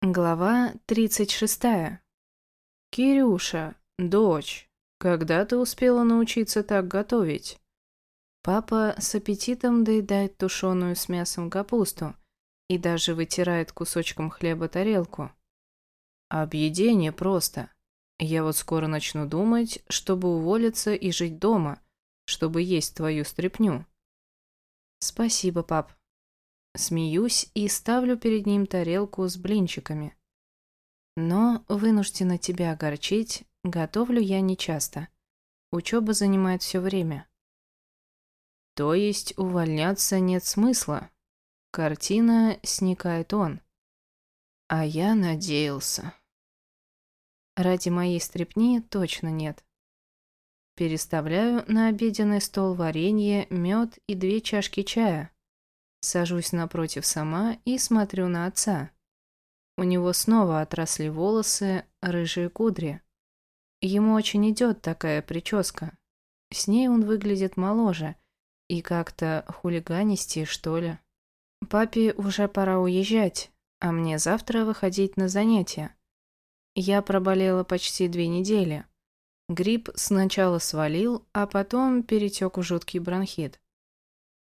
Глава 36. «Кирюша, дочь, когда ты успела научиться так готовить?» Папа с аппетитом доедает тушеную с мясом капусту и даже вытирает кусочком хлеба тарелку. «Объедение просто. Я вот скоро начну думать, чтобы уволиться и жить дома, чтобы есть твою стряпню». «Спасибо, пап», Смеюсь и ставлю перед ним тарелку с блинчиками. Но, вынуждена тебя огорчить, готовлю я нечасто. Учеба занимает все время. То есть увольняться нет смысла. Картина сникает он. А я надеялся. Ради моей стрепни точно нет. Переставляю на обеденный стол варенье, мед и две чашки чая. Сажусь напротив сама и смотрю на отца. У него снова отросли волосы, рыжие кудри. Ему очень идет такая прическа. С ней он выглядит моложе и как-то хулиганистее, что ли. Папе уже пора уезжать, а мне завтра выходить на занятия. Я проболела почти две недели. Грипп сначала свалил, а потом перетек в жуткий бронхит.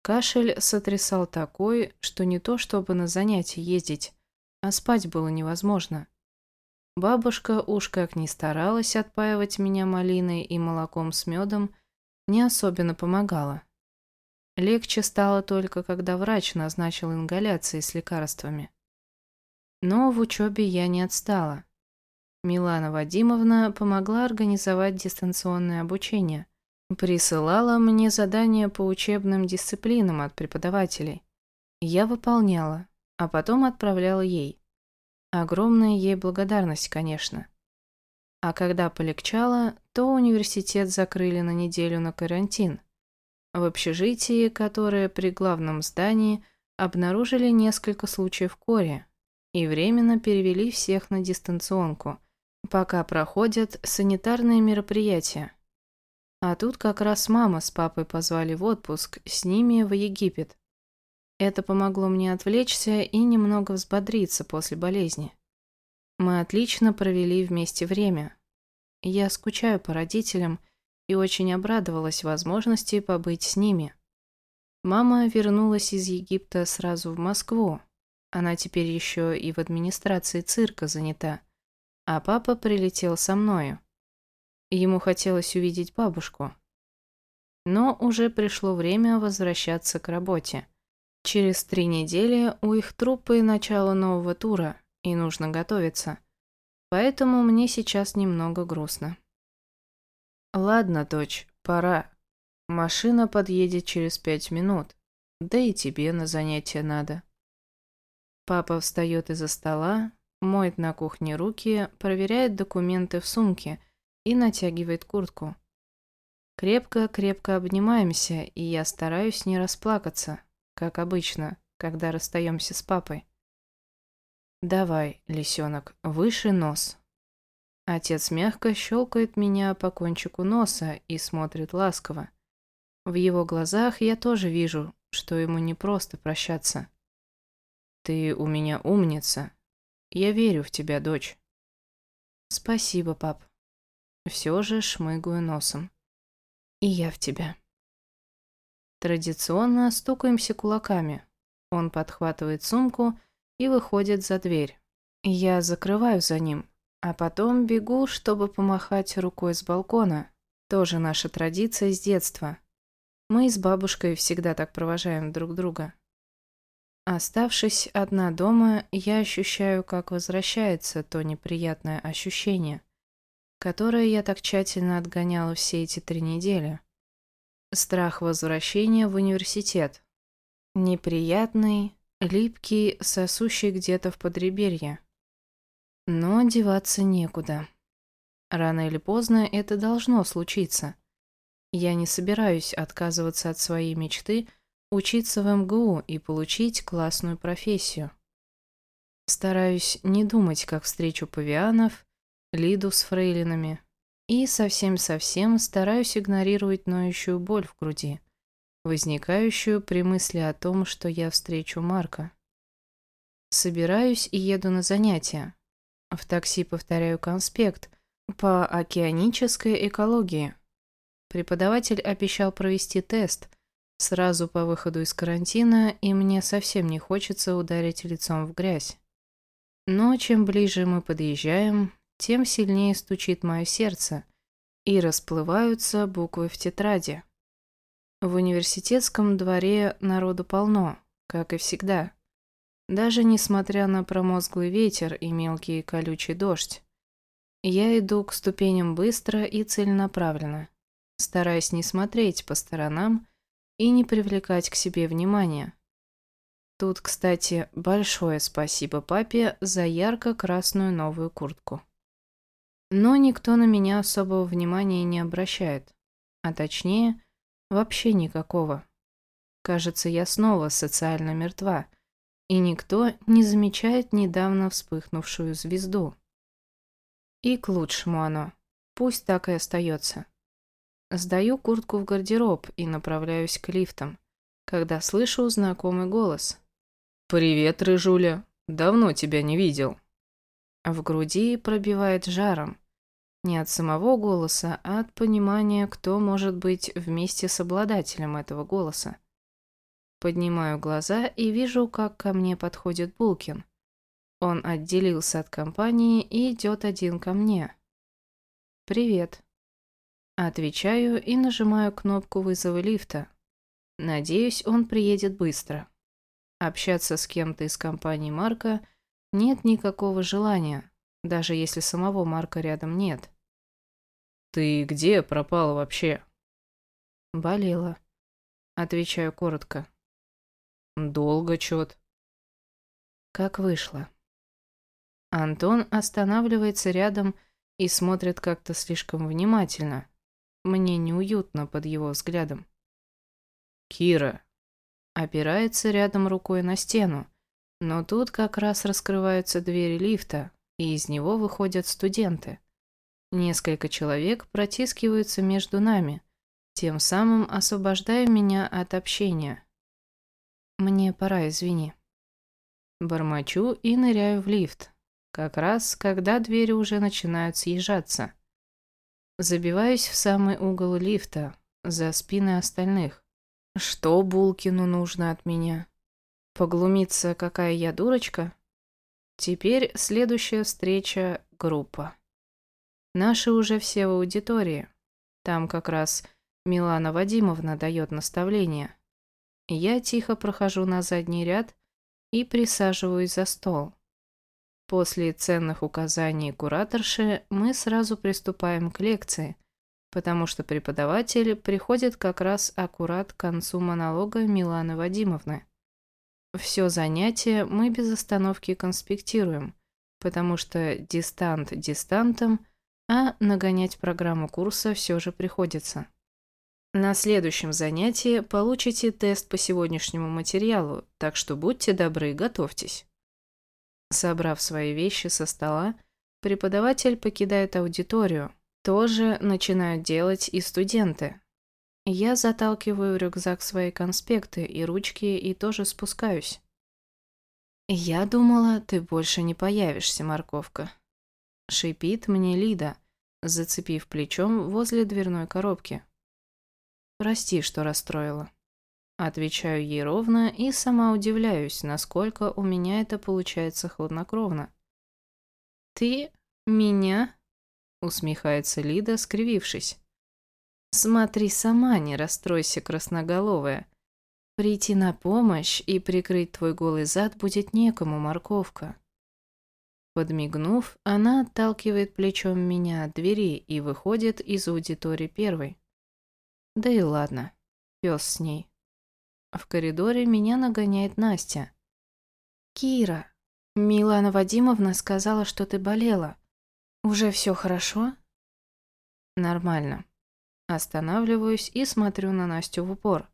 Кашель сотрясал такой, что не то чтобы на занятия ездить, а спать было невозможно. Бабушка уж как ни старалась отпаивать меня малиной и молоком с медом, не особенно помогала. Легче стало только, когда врач назначил ингаляции с лекарствами. Но в учебе я не отстала. Милана Вадимовна помогла организовать дистанционное обучение – Присылала мне задания по учебным дисциплинам от преподавателей. Я выполняла, а потом отправляла ей. Огромная ей благодарность, конечно. А когда полегчало, то университет закрыли на неделю на карантин. В общежитии, которое при главном здании, обнаружили несколько случаев кори и временно перевели всех на дистанционку, пока проходят санитарные мероприятия. А тут как раз мама с папой позвали в отпуск, с ними в Египет. Это помогло мне отвлечься и немного взбодриться после болезни. Мы отлично провели вместе время. Я скучаю по родителям и очень обрадовалась возможности побыть с ними. Мама вернулась из Египта сразу в Москву. Она теперь еще и в администрации цирка занята. А папа прилетел со мною. Ему хотелось увидеть бабушку. Но уже пришло время возвращаться к работе. Через три недели у их труппы начало нового тура, и нужно готовиться. Поэтому мне сейчас немного грустно. «Ладно, дочь, пора. Машина подъедет через пять минут. Да и тебе на занятия надо». Папа встает из-за стола, моет на кухне руки, проверяет документы в сумке – и натягивает куртку. Крепко-крепко обнимаемся, и я стараюсь не расплакаться, как обычно, когда расстаемся с папой. «Давай, лисенок, выше нос». Отец мягко щелкает меня по кончику носа и смотрит ласково. В его глазах я тоже вижу, что ему не просто прощаться. «Ты у меня умница. Я верю в тебя, дочь». «Спасибо, пап». Все же шмыгаю носом. И я в тебя. Традиционно стукаемся кулаками. Он подхватывает сумку и выходит за дверь. Я закрываю за ним, а потом бегу, чтобы помахать рукой с балкона. Тоже наша традиция с детства. Мы с бабушкой всегда так провожаем друг друга. Оставшись одна дома, я ощущаю, как возвращается то неприятное ощущение – которое я так тщательно отгоняла все эти три недели. Страх возвращения в университет. Неприятный, липкий, сосущий где-то в подреберье. Но деваться некуда. Рано или поздно это должно случиться. Я не собираюсь отказываться от своей мечты учиться в МГУ и получить классную профессию. Стараюсь не думать, как встречу павианов Лиду с фрейлинами. И совсем-совсем стараюсь игнорировать ноющую боль в груди, возникающую при мысли о том, что я встречу Марка. Собираюсь и еду на занятия. В такси повторяю конспект по океанической экологии. Преподаватель обещал провести тест сразу по выходу из карантина, и мне совсем не хочется ударить лицом в грязь. Но чем ближе мы подъезжаем, тем сильнее стучит мое сердце, и расплываются буквы в тетради. В университетском дворе народу полно, как и всегда. Даже несмотря на промозглый ветер и мелкий колючий дождь. Я иду к ступеням быстро и целенаправленно, стараясь не смотреть по сторонам и не привлекать к себе внимания. Тут, кстати, большое спасибо папе за ярко-красную новую куртку. Но никто на меня особого внимания не обращает, а точнее, вообще никакого. Кажется, я снова социально мертва, и никто не замечает недавно вспыхнувшую звезду. И к лучшему оно. Пусть так и остается. Сдаю куртку в гардероб и направляюсь к лифтам, когда слышу знакомый голос. «Привет, Рыжуля. Давно тебя не видел». В груди пробивает жаром. Не от самого голоса, а от понимания, кто может быть вместе с обладателем этого голоса. Поднимаю глаза и вижу, как ко мне подходит Булкин. Он отделился от компании и идет один ко мне. «Привет». Отвечаю и нажимаю кнопку вызова лифта. Надеюсь, он приедет быстро. Общаться с кем-то из компании Марка нет никакого желания, даже если самого Марка рядом нет. «Ты где пропала вообще?» «Болела», — отвечаю коротко. «Долго чё-то». «Как вышло». Антон останавливается рядом и смотрит как-то слишком внимательно, мне неуютно под его взглядом. «Кира!» Опирается рядом рукой на стену, но тут как раз раскрываются двери лифта, и из него выходят студенты. Несколько человек протискиваются между нами, тем самым освобождая меня от общения. Мне пора, извини. Бормочу и ныряю в лифт, как раз когда двери уже начинают съезжаться. Забиваюсь в самый угол лифта, за спины остальных. Что Булкину нужно от меня? Поглумиться, какая я дурочка? Теперь следующая встреча – группа. Наши уже все в аудитории. Там как раз Милана Вадимовна дает наставление. Я тихо прохожу на задний ряд и присаживаюсь за стол. После ценных указаний кураторши мы сразу приступаем к лекции, потому что преподаватель приходит как раз аккурат к концу монолога Миланы Вадимовны. Все занятие мы без остановки конспектируем, потому что дистант дистантом, а нагонять программу курса все же приходится. На следующем занятии получите тест по сегодняшнему материалу, так что будьте добры, готовьтесь. Собрав свои вещи со стола, преподаватель покидает аудиторию. Тоже начинают делать и студенты. Я заталкиваю в рюкзак свои конспекты и ручки и тоже спускаюсь. «Я думала, ты больше не появишься, морковка», — шипит мне Лида, зацепив плечом возле дверной коробки. «Прости, что расстроила». Отвечаю ей ровно и сама удивляюсь, насколько у меня это получается хладнокровно. «Ты? Меня?» — усмехается Лида, скривившись. «Смотри сама, не расстройся, красноголовая. Прийти на помощь и прикрыть твой голый зад будет некому, морковка». Подмигнув, она отталкивает плечом меня от двери и выходит из аудитории первой. Да и ладно, пес с ней. В коридоре меня нагоняет Настя. «Кира, Милана Вадимовна сказала, что ты болела. Уже все хорошо?» «Нормально». Останавливаюсь и смотрю на Настю в упор.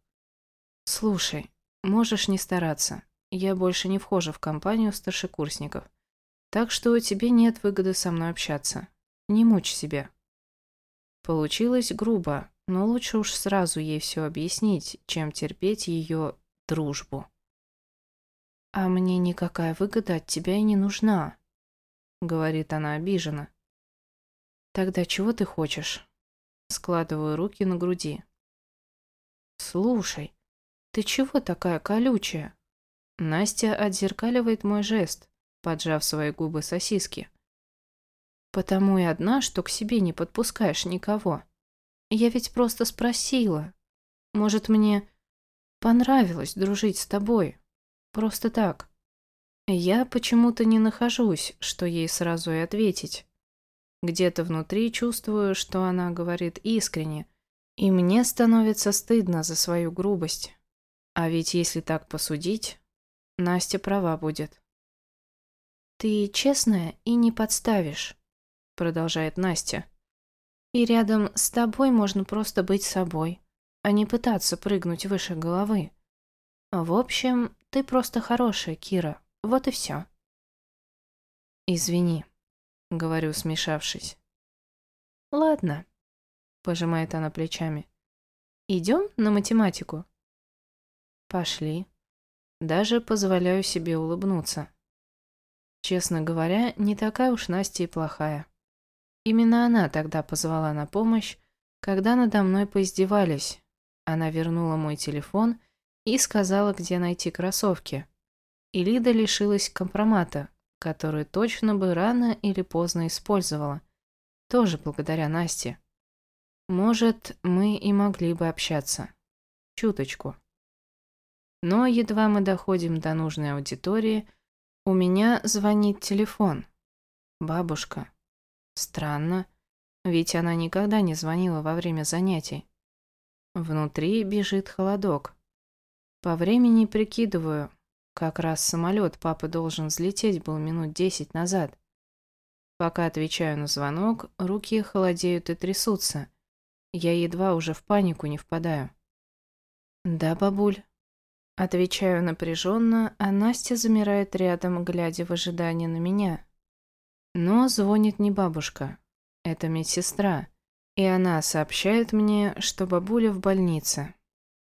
«Слушай, можешь не стараться. Я больше не вхожа в компанию старшекурсников. Так что тебе нет выгоды со мной общаться. Не мучь себя». Получилось грубо, но лучше уж сразу ей все объяснить, чем терпеть ее дружбу. «А мне никакая выгода от тебя и не нужна», — говорит она обиженно. «Тогда чего ты хочешь?» Складываю руки на груди. «Слушай, ты чего такая колючая?» Настя отзеркаливает мой жест, поджав свои губы сосиски. «Потому и одна, что к себе не подпускаешь никого. Я ведь просто спросила. Может, мне понравилось дружить с тобой? Просто так. Я почему-то не нахожусь, что ей сразу и ответить. Где-то внутри чувствую, что она говорит искренне, и мне становится стыдно за свою грубость. А ведь если так посудить, Настя права будет. «Ты честная и не подставишь», — продолжает Настя. «И рядом с тобой можно просто быть собой, а не пытаться прыгнуть выше головы. В общем, ты просто хорошая, Кира, вот и все». «Извини», — говорю, смешавшись. «Ладно», — пожимает она плечами. «Идем на математику?» «Пошли». Даже позволяю себе улыбнуться. Честно говоря, не такая уж Настя и плохая. Именно она тогда позвала на помощь, когда надо мной поиздевались. Она вернула мой телефон и сказала, где найти кроссовки. И Лида лишилась компромата, которую точно бы рано или поздно использовала. Тоже благодаря Насте. Может, мы и могли бы общаться. Чуточку. Но едва мы доходим до нужной аудитории, у меня звонит телефон. Бабушка. Странно, ведь она никогда не звонила во время занятий. Внутри бежит холодок. По времени прикидываю, как раз самолет папы должен взлететь был минут десять назад. Пока отвечаю на звонок, руки холодеют и трясутся. Я едва уже в панику не впадаю. «Да, бабуль». Отвечаю напряженно, а Настя замирает рядом, глядя в ожидании на меня. Но звонит не бабушка. Это медсестра. И она сообщает мне, что бабуля в больнице.